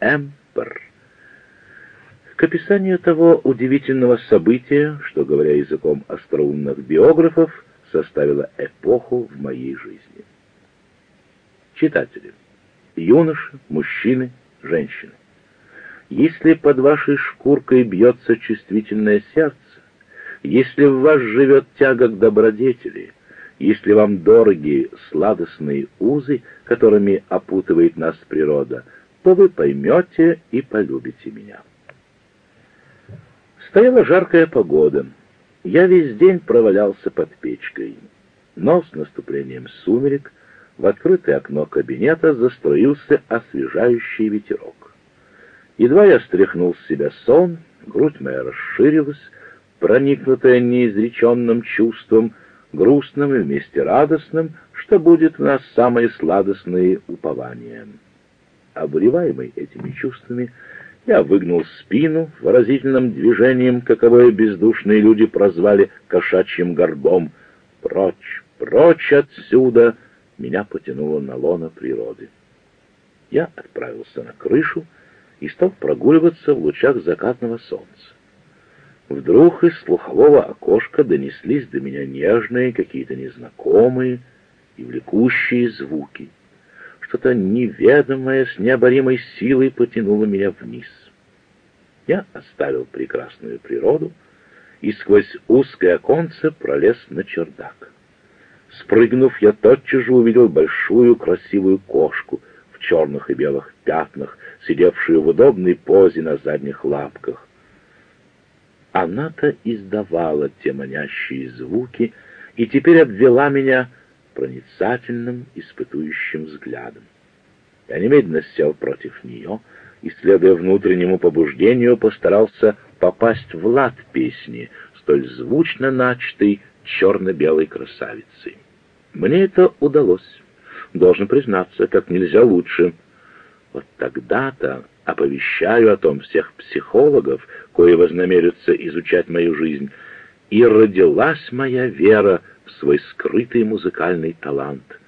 Эмпер. К описанию того удивительного события, что, говоря языком остроумных биографов, составило эпоху в моей жизни. Читатели, юноши, мужчины, женщины, если под вашей шкуркой бьется чувствительное сердце, если в вас живет тяга к добродетели, если вам дороги сладостные узы, которыми опутывает нас природа, то вы поймете и полюбите меня. Стояла жаркая погода. Я весь день провалялся под печкой. Но с наступлением сумерек в открытое окно кабинета застроился освежающий ветерок. Едва я стряхнул с себя сон, грудь моя расширилась, проникнутая неизреченным чувством, грустным и вместе радостным, что будет в нас самые сладостные упования. Обуреваемый этими чувствами, я выгнул спину выразительным движением, каковое бездушные люди прозвали кошачьим горбом. Прочь, прочь отсюда! Меня потянуло на лоно природы. Я отправился на крышу и стал прогуливаться в лучах закатного солнца. Вдруг из слухового окошка донеслись до меня нежные, какие-то незнакомые и влекущие звуки. Что-то неведомое с необоримой силой потянуло меня вниз. Я оставил прекрасную природу и сквозь узкое оконце пролез на чердак. Спрыгнув, я тотчас же увидел большую красивую кошку в черных и белых пятнах, сидевшую в удобной позе на задних лапках. Она-то издавала те манящие звуки и теперь обвела меня проницательным, испытующим взглядом. Я немедленно сел против нее и, следуя внутреннему побуждению, постарался попасть в лад песни, столь звучно начатой черно-белой красавицей. Мне это удалось, должен признаться, как нельзя лучше. Вот тогда-то оповещаю о том всех психологов, кои вознамерятся изучать мою жизнь, и родилась моя вера свой скрытый музыкальный талант.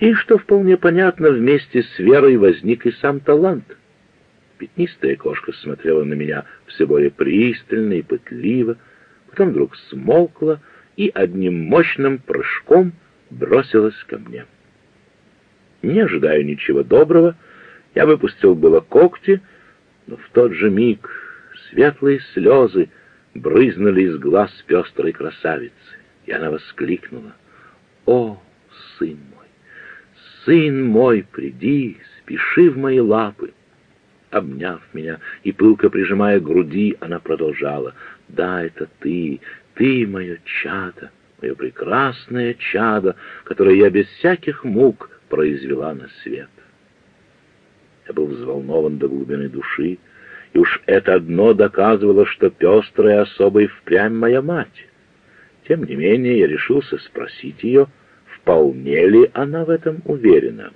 И, что вполне понятно, вместе с верой возник и сам талант. Пятнистая кошка смотрела на меня все более пристально и пытливо, потом вдруг смолкла и одним мощным прыжком бросилась ко мне. Не ожидая ничего доброго, я выпустил было когти, но в тот же миг светлые слезы брызнули из глаз пестрой красавицы, и она воскликнула. «О, сын мой, сын мой, приди, спеши в мои лапы!» Обняв меня и пылко прижимая груди, она продолжала. «Да, это ты, ты мое чадо, мое прекрасное чадо, которое я без всяких мук произвела на свет». Я был взволнован до глубины души, и уж это одно доказывало, что пестрая особа и впрямь моя мать. Тем не менее, я решился спросить ее, вполне ли она в этом уверена.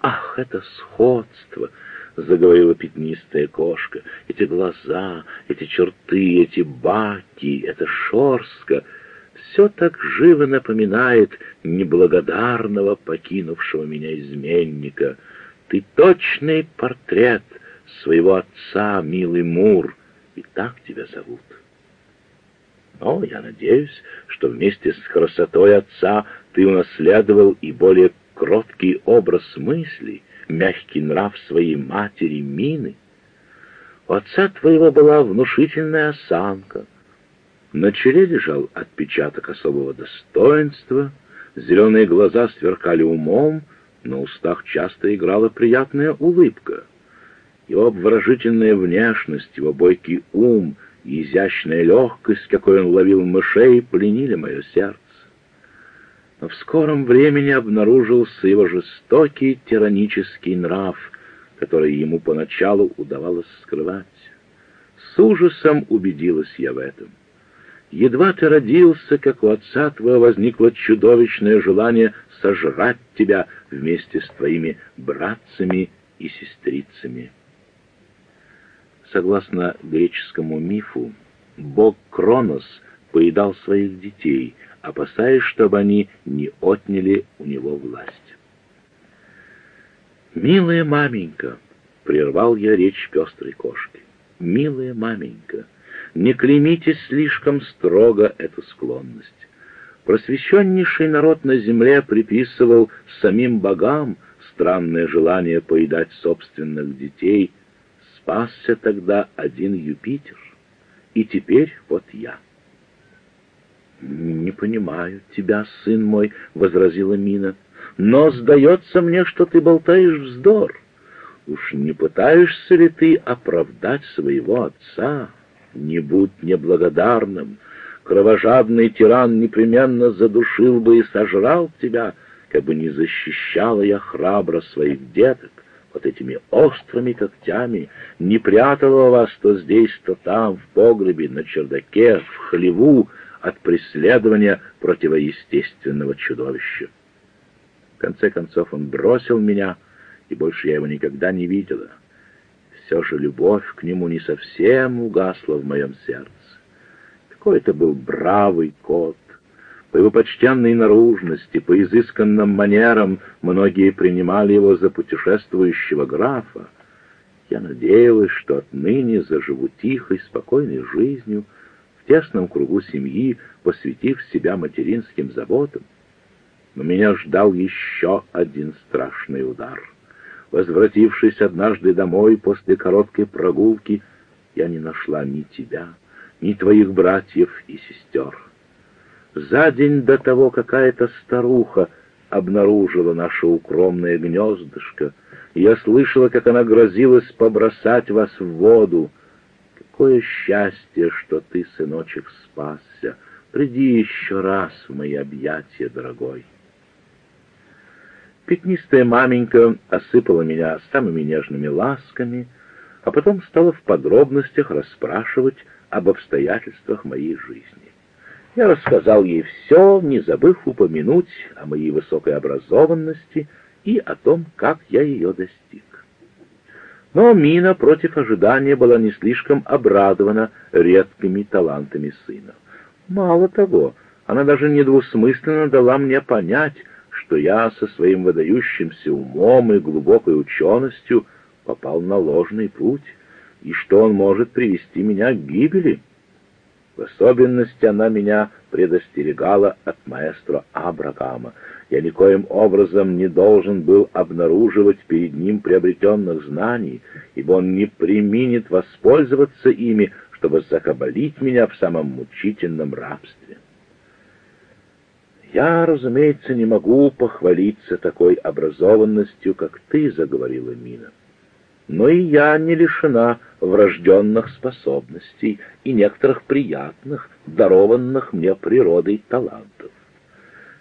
«Ах, это сходство!» — заговорила пятнистая кошка. «Эти глаза, эти черты, эти баки, это шорстка — все так живо напоминает неблагодарного, покинувшего меня изменника». Ты точный портрет своего отца, милый Мур, и так тебя зовут. Но я надеюсь, что вместе с красотой отца ты унаследовал и более кроткий образ мыслей, мягкий нрав своей матери Мины. У отца твоего была внушительная осанка. На челе лежал отпечаток особого достоинства, зеленые глаза сверкали умом, на устах часто играла приятная улыбка. Его обворожительная внешность, его бойкий ум и изящная легкость, какой он ловил мышей, пленили мое сердце. Но в скором времени обнаружился его жестокий тиранический нрав, который ему поначалу удавалось скрывать. С ужасом убедилась я в этом. Едва ты родился, как у отца твоего возникло чудовищное желание сожрать тебя вместе с твоими братцами и сестрицами. Согласно греческому мифу, бог Кронос поедал своих детей, опасаясь, чтобы они не отняли у него власть. «Милая маменька, прервал я речь пестрой кошки. «Милая маменька, не клеймите слишком строго эту склонность. Просвещеннейший народ на земле приписывал самим богам странное желание поедать собственных детей. Спасся тогда один Юпитер, и теперь вот я». «Не понимаю тебя, сын мой», — возразила Мина, — «но сдается мне, что ты болтаешь вздор». Уж не пытаешься ли ты оправдать своего отца? Не будь неблагодарным. Кровожадный тиран непременно задушил бы и сожрал тебя, как бы не защищала я храбро своих деток вот этими острыми когтями, не прятала вас то здесь, то там, в погребе, на чердаке, в хлеву от преследования противоестественного чудовища. В конце концов он бросил меня — и больше я его никогда не видела. Все же любовь к нему не совсем угасла в моем сердце. Какой это был бравый кот. По его почтенной наружности, по изысканным манерам многие принимали его за путешествующего графа. Я надеялась, что отныне заживу тихой, спокойной жизнью, в тесном кругу семьи, посвятив себя материнским заботам. Но меня ждал еще один страшный удар — Возвратившись однажды домой после короткой прогулки, я не нашла ни тебя, ни твоих братьев и сестер. За день до того какая-то старуха обнаружила наше укромное гнездышко, я слышала, как она грозилась побросать вас в воду. Какое счастье, что ты, сыночек, спасся! Приди еще раз в мои объятия, дорогой. Пятнистая маменька осыпала меня самыми нежными ласками, а потом стала в подробностях расспрашивать об обстоятельствах моей жизни. Я рассказал ей все, не забыв упомянуть о моей высокой образованности и о том, как я ее достиг. Но Мина против ожидания была не слишком обрадована редкими талантами сына. Мало того, она даже недвусмысленно дала мне понять, что я со своим выдающимся умом и глубокой ученостью попал на ложный путь, и что он может привести меня к гибели. В особенности она меня предостерегала от маэстро Абрагама. Я никоим образом не должен был обнаруживать перед ним приобретенных знаний, ибо он не применит воспользоваться ими, чтобы закабалить меня в самом мучительном рабстве. «Я, разумеется, не могу похвалиться такой образованностью, как ты», — заговорила Мина. «Но и я не лишена врожденных способностей и некоторых приятных, дарованных мне природой талантов.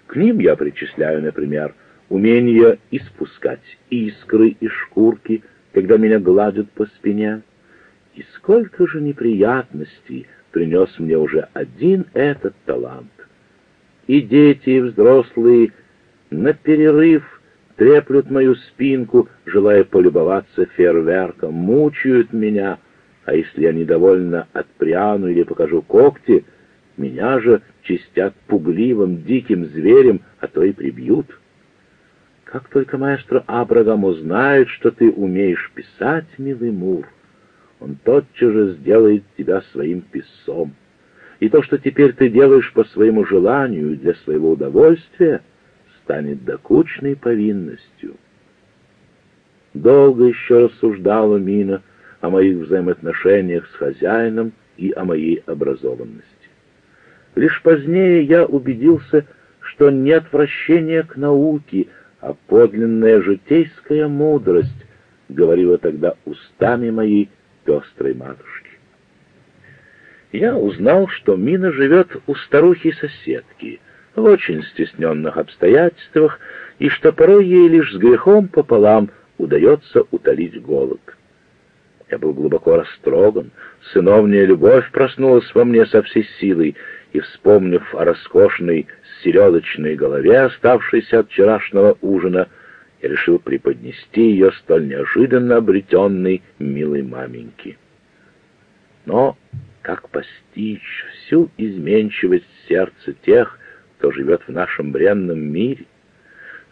К ним я причисляю, например, умение испускать искры из шкурки, когда меня гладят по спине. И сколько же неприятностей принес мне уже один этот талант и дети, и взрослые на перерыв треплют мою спинку, желая полюбоваться фейерверком, мучают меня, а если я недовольно отпряну или покажу когти, меня же чистят пугливым, диким зверем, а то и прибьют. Как только маэстро Абрагам узнает, что ты умеешь писать, милый Мур, он тотчас же сделает тебя своим писцом и то, что теперь ты делаешь по своему желанию и для своего удовольствия, станет докучной повинностью. Долго еще рассуждала Мина о моих взаимоотношениях с хозяином и о моей образованности. Лишь позднее я убедился, что не отвращение к науке, а подлинная житейская мудрость, говорила тогда устами моей пестрой матушки я узнал, что Мина живет у старухи-соседки в очень стесненных обстоятельствах, и что порой ей лишь с грехом пополам удается утолить голод. Я был глубоко растроган, сыновняя любовь проснулась во мне со всей силой, и, вспомнив о роскошной селедочной голове, оставшейся от вчерашнего ужина, я решил преподнести ее столь неожиданно обретенной милой маменьке. Но как постичь всю изменчивость сердца тех, кто живет в нашем бренном мире?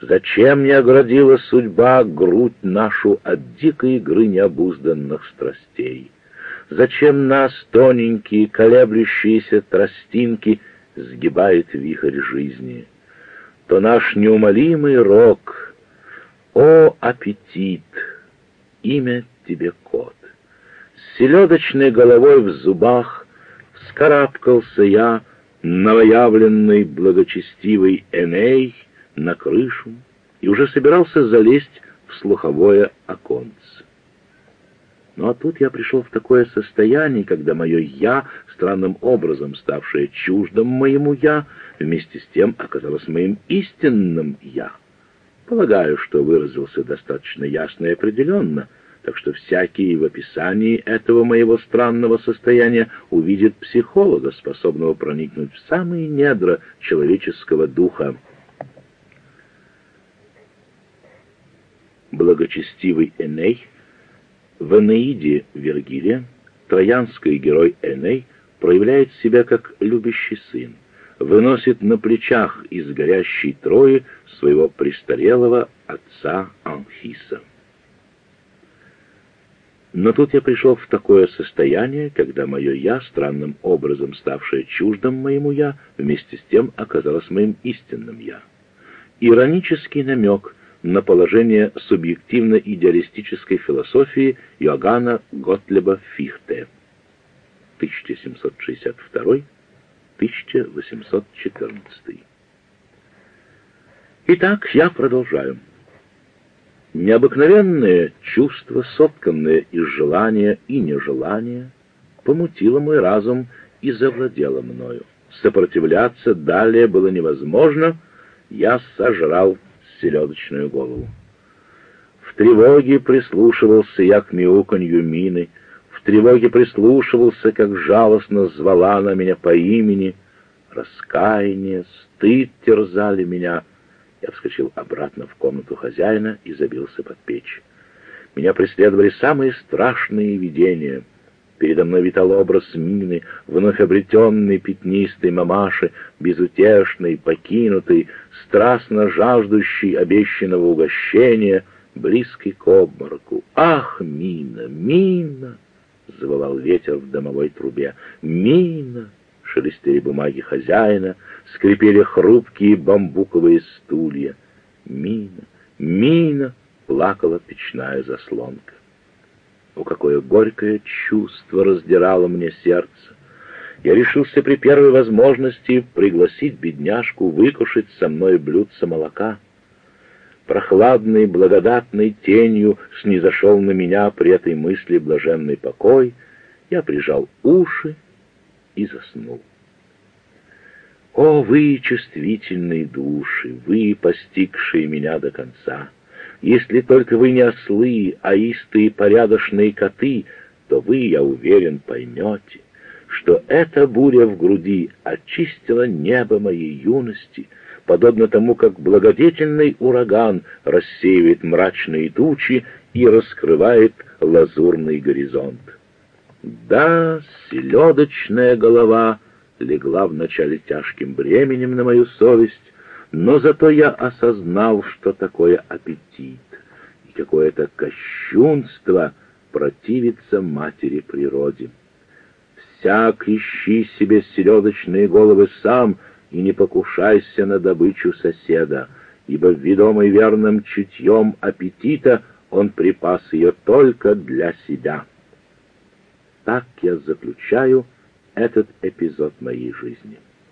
Зачем не оградила судьба грудь нашу от дикой игры необузданных страстей? Зачем нас, тоненькие, колеблющиеся тростинки, сгибает вихрь жизни? То наш неумолимый рок, о, аппетит, имя тебе кот. С селедочной головой в зубах вскарабкался я, новоявленный благочестивый Эней, на крышу и уже собирался залезть в слуховое оконце. Ну а тут я пришел в такое состояние, когда мое «я», странным образом ставшее чуждым моему «я», вместе с тем оказалось моим истинным «я». Полагаю, что выразился достаточно ясно и определенно, так что всякий в описании этого моего странного состояния увидит психолога, способного проникнуть в самые недра человеческого духа. Благочестивый Эней в Энеиде Вергилия троянский герой Эней проявляет себя как любящий сын, выносит на плечах из горящей Трои своего престарелого отца Анхиса. Но тут я пришел в такое состояние, когда мое «я», странным образом ставшее чуждым моему «я», вместе с тем оказалось моим истинным «я». Иронический намек на положение субъективно-идеалистической философии Иоганна Готлеба Фихте 1762-1814. Итак, я продолжаю. Необыкновенное чувство, сотканное из желания и нежелания, помутило мой разум и завладело мною. Сопротивляться далее было невозможно, я сожрал селедочную голову. В тревоге прислушивался я к мяуканью мины, в тревоге прислушивался, как жалостно звала она меня по имени. Раскаяние, стыд терзали меня. Я вскочил обратно в комнату хозяина и забился под печь. Меня преследовали самые страшные видения — Передо мной витал образ Мины, вновь обретенной пятнистой мамаши, безутешной, покинутой, страстно жаждущей обещанного угощения, близкой к обмороку. «Ах, Мина, Мина!» — завывал ветер в домовой трубе. «Мина!» — шелестели бумаги хозяина, скрипели хрупкие бамбуковые стулья. «Мина, Мина!» — плакала печная заслонка. О, какое горькое чувство раздирало мне сердце! Я решился при первой возможности пригласить бедняжку выкушать со мной блюдце молока. Прохладной, благодатной тенью снизошел на меня при этой мысли блаженный покой. Я прижал уши и заснул. О, вы, чувствительные души, вы, постигшие меня до конца! Если только вы не ослы, а истые порядочные коты, то вы, я уверен, поймете, что эта буря в груди очистила небо моей юности, подобно тому, как благодетельный ураган рассеивает мрачные тучи и раскрывает лазурный горизонт. Да, селедочная голова легла вначале тяжким бременем на мою совесть, но зато я осознал, что такое аппетит и какое-то кощунство противиться матери природе. Всяк ищи себе селедочные головы сам и не покушайся на добычу соседа, ибо ведомый верным чутьем аппетита он припас ее только для себя. Так я заключаю этот эпизод моей жизни.